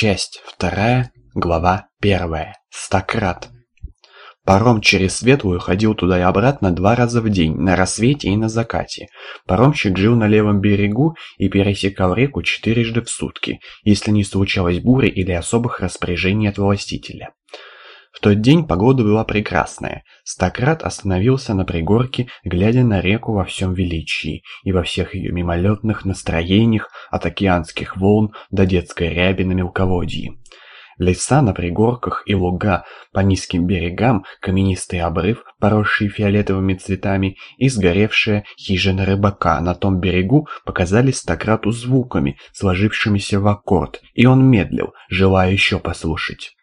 Часть вторая, глава первая. Стократ. Паром через Светлую ходил туда и обратно два раза в день, на рассвете и на закате. Паромщик жил на левом берегу и пересекал реку четырежды в сутки, если не случалось бури или особых распоряжений от властителя. В тот день погода была прекрасная. Стократ остановился на пригорке, глядя на реку во всем величии и во всех ее мимолетных настроениях от океанских волн до детской ряби на мелководье. Леса на пригорках и луга по низким берегам, каменистый обрыв, поросший фиолетовыми цветами, и сгоревшая хижина рыбака на том берегу показались Стократу звуками, сложившимися в аккорд, и он медлил, желая еще послушать.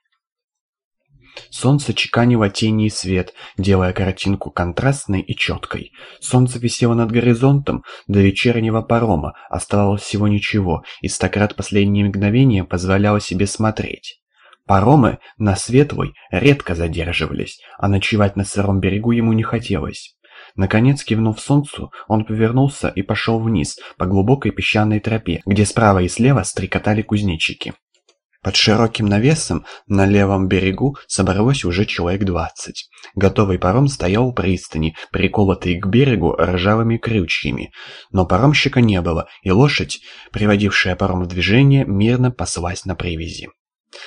Солнце чеканило тени и свет, делая картинку контрастной и четкой. Солнце висело над горизонтом, до вечернего парома оставалось всего ничего, и стократ последние мгновения позволяло себе смотреть. Паромы на Светлой редко задерживались, а ночевать на сыром берегу ему не хотелось. Наконец, кивнув солнцу, он повернулся и пошел вниз, по глубокой песчаной тропе, где справа и слева стрекотали кузнечики. Под широким навесом на левом берегу собралось уже человек двадцать. Готовый паром стоял у пристани, приколотый к берегу ржавыми крючьями. Но паромщика не было, и лошадь, приводившая паром в движение, мирно паслась на привязи.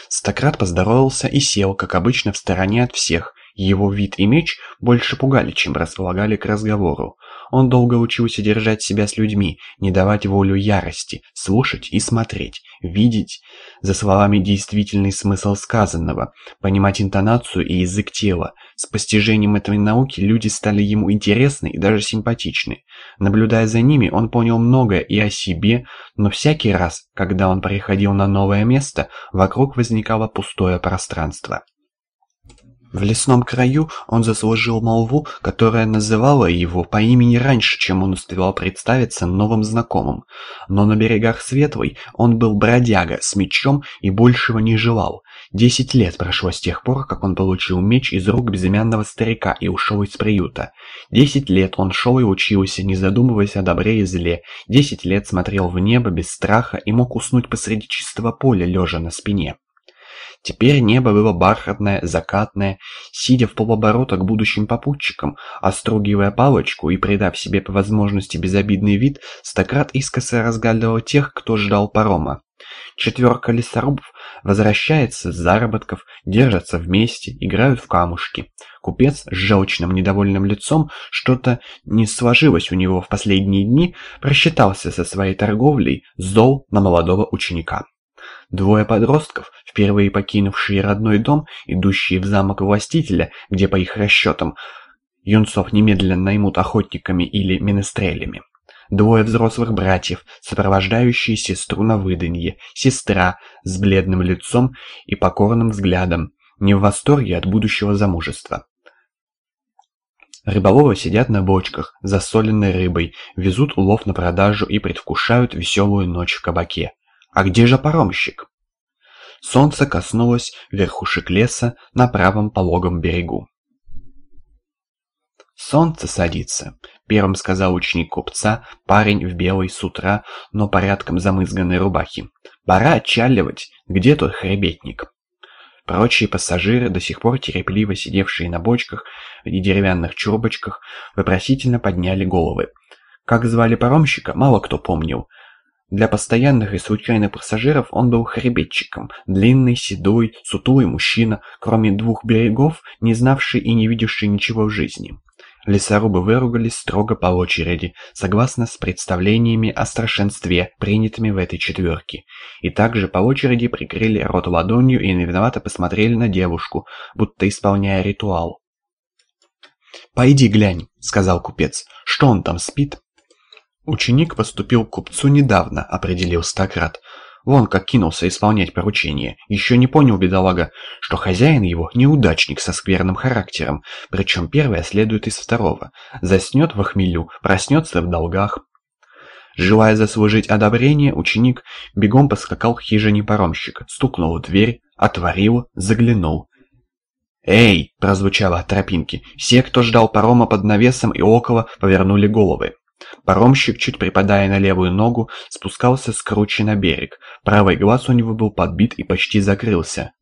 Стократ поздоровался и сел, как обычно, в стороне от всех. Его вид и меч больше пугали, чем располагали к разговору. Он долго учился держать себя с людьми, не давать волю ярости, слушать и смотреть, видеть за словами действительный смысл сказанного, понимать интонацию и язык тела. С постижением этой науки люди стали ему интересны и даже симпатичны. Наблюдая за ними, он понял многое и о себе, но всякий раз, когда он приходил на новое место, вокруг возникало пустое пространство. В лесном краю он заслужил молву, которая называла его по имени раньше, чем он успевал представиться новым знакомым. Но на берегах Светлой он был бродяга с мечом и большего не желал. Десять лет прошло с тех пор, как он получил меч из рук безымянного старика и ушел из приюта. Десять лет он шел и учился, не задумываясь о добре и зле. Десять лет смотрел в небо без страха и мог уснуть посреди чистого поля, лежа на спине. Теперь небо было бархатное, закатное. Сидя в полоборота к будущим попутчикам, остругивая палочку и придав себе по возможности безобидный вид, стократ искоса разгадывал тех, кто ждал парома. Четверка лесорубов возвращается с заработков, держатся вместе, играют в камушки. Купец с желчным недовольным лицом, что-то не сложилось у него в последние дни, просчитался со своей торговлей, зол на молодого ученика. Двое подростков, впервые покинувшие родной дом, идущие в замок властителя, где, по их расчетам, юнцов немедленно наймут охотниками или менестрелями. Двое взрослых братьев, сопровождающие сестру на выданье, сестра с бледным лицом и покорным взглядом, не в восторге от будущего замужества. Рыболовы сидят на бочках, засоленной рыбой, везут улов на продажу и предвкушают веселую ночь в кабаке. А где же паромщик? Солнце коснулось верхушек леса на правом пологом берегу. «Солнце садится», — первым сказал ученик купца, парень в белой с утра, но порядком замызганной рубахе. «Пора отчаливать. Где тот хребетник?» Прочие пассажиры, до сих пор терпеливо сидевшие на бочках и деревянных чурбочках, вопросительно подняли головы. Как звали паромщика, мало кто помнил. Для постоянных и случайных пассажиров он был хребетчиком, длинный, седой, сутулый мужчина, кроме двух берегов, не знавший и не видевший ничего в жизни. Лесорубы выругались строго по очереди, согласно с представлениями о страшенстве, принятыми в этой четверке. И также по очереди прикрыли рот ладонью и невиновато посмотрели на девушку, будто исполняя ритуал. «Пойди глянь», — сказал купец, — «что он там спит?» Ученик поступил к купцу недавно, определил Стократ. Вон как кинулся исполнять поручение. Еще не понял бедолага, что хозяин его неудачник со скверным характером, причем первое следует из второго. Заснет в хмелю, проснется в долгах. Желая заслужить одобрение, ученик бегом поскакал к хижине паромщика, стукнул в дверь, отворил, заглянул. «Эй!» – прозвучало от тропинки. Все, кто ждал парома под навесом и около, повернули головы. Паромщик, чуть припадая на левую ногу, спускался с кручи на берег. Правый глаз у него был подбит и почти закрылся.